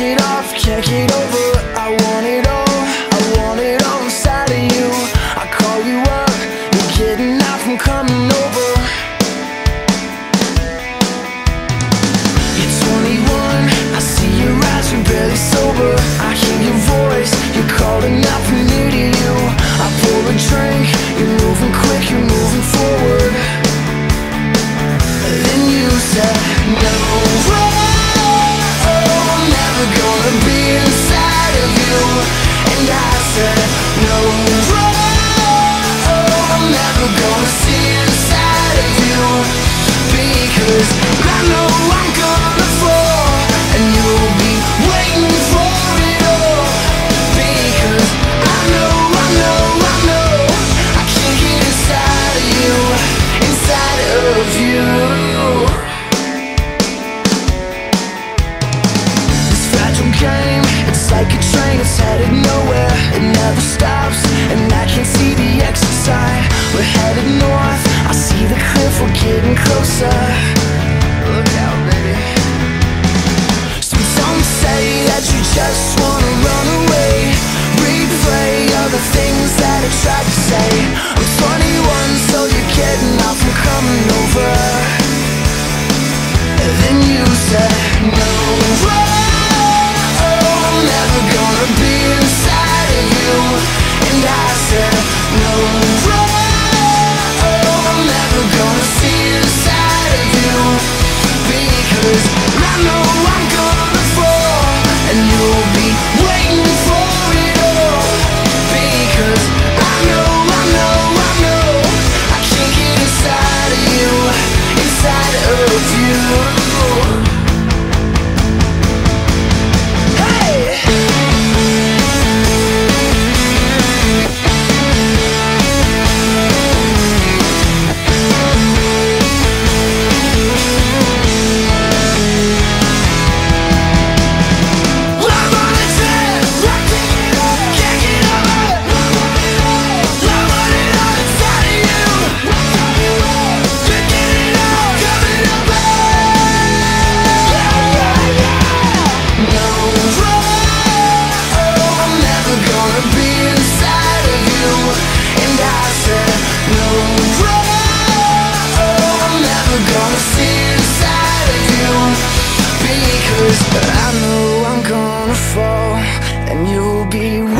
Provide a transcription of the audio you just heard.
it off, can't get over. I want it all, I want it all inside of you. I call you up, you're getting out from coming over. You're 21, I see your eyes, you're barely sober. I hear your voice, you're calling out is But I know I'm gonna fall And you'll be